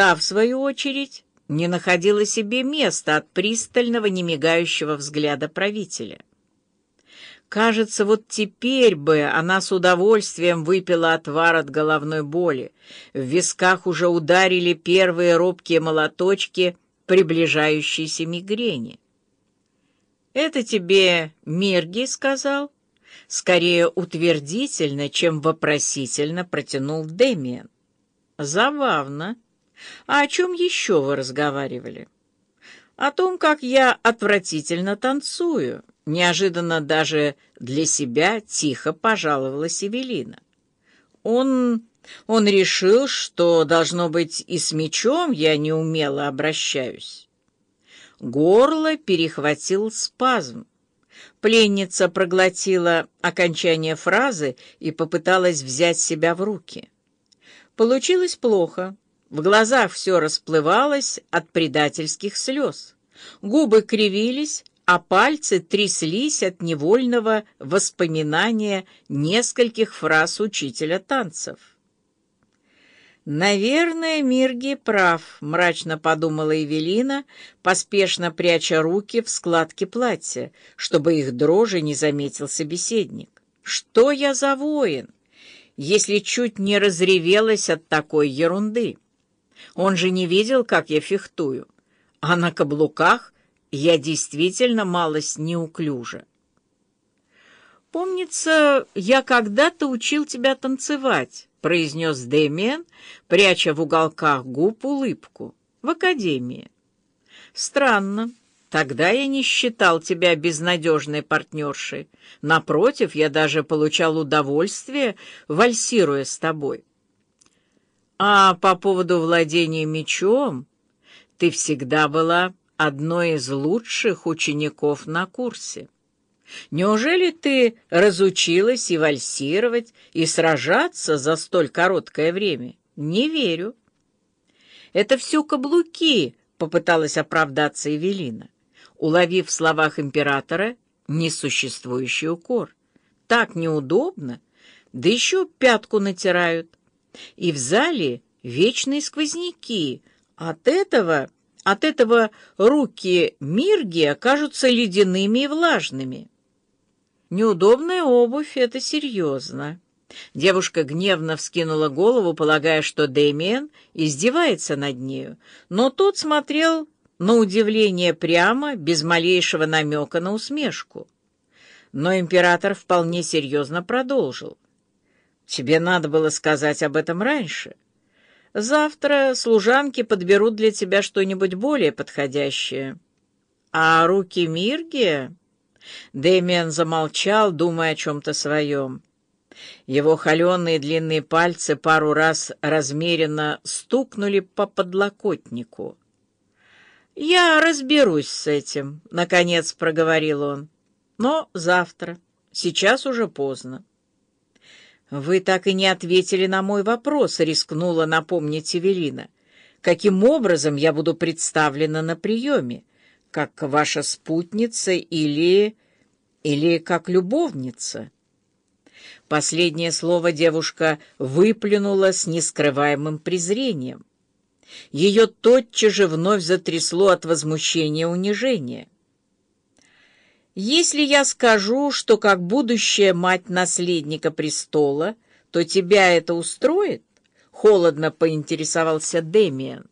Та, в свою очередь, не находила себе места от пристального, немигающего взгляда правителя. Кажется, вот теперь бы она с удовольствием выпила отвар от головной боли. В висках уже ударили первые робкие молоточки приближающейся мигрени. «Это тебе Мирги сказал?» Скорее утвердительно, чем вопросительно протянул Дэмиен. «Забавно. А о чем еще вы разговаривали?» «О том, как я отвратительно танцую». Неожиданно даже для себя тихо пожаловалась Эвелина. Он... он решил, что, должно быть, и с мечом я неумело обращаюсь. Горло перехватил спазм. Пленница проглотила окончание фразы и попыталась взять себя в руки. Получилось плохо. В глазах все расплывалось от предательских слез. Губы кривились, а пальцы тряслись от невольного воспоминания нескольких фраз учителя танцев. «Наверное, Мирги прав», — мрачно подумала Эвелина, поспешно пряча руки в складке платья, чтобы их дрожи не заметил собеседник. «Что я за воин, если чуть не разревелась от такой ерунды? Он же не видел, как я фехтую, а на каблуках я действительно малость неуклюжа. «Помнится, я когда-то учил тебя танцевать», — произнес Дэмиен, пряча в уголках губ улыбку. «В академии». «Странно. Тогда я не считал тебя безнадежной партнершей. Напротив, я даже получал удовольствие, вальсируя с тобой». «А по поводу владения мечом ты всегда была одной из лучших учеников на курсе. Неужели ты разучилась и вальсировать, и сражаться за столь короткое время? Не верю. Это все каблуки, попыталась оправдаться Эвелина, уловив в словах императора несуществующий укор. Так неудобно, да еще пятку натирают. И в зале вечные сквозняки. От этого от этого руки Мирги окажутся ледяными и влажными. Неудобная обувь — это серьезно. Девушка гневно вскинула голову, полагая, что Дэмиен издевается над нею, но тот смотрел на удивление прямо, без малейшего намека на усмешку. Но император вполне серьезно продолжил. «Тебе надо было сказать об этом раньше». Завтра служанки подберут для тебя что-нибудь более подходящее. А руки Мирги...» Дэмиан замолчал, думая о чем-то своем. Его холеные длинные пальцы пару раз размеренно стукнули по подлокотнику. «Я разберусь с этим», — наконец проговорил он. «Но завтра. Сейчас уже поздно». «Вы так и не ответили на мой вопрос», — рискнула напомнить Эвелина. «Каким образом я буду представлена на приеме? Как ваша спутница или... или как любовница?» Последнее слово девушка выплюнула с нескрываемым презрением. Ее тотчас же вновь затрясло от возмущения унижения. Если я скажу, что как будущая мать наследника престола, то тебя это устроит? Холодно поинтересовался Демиан.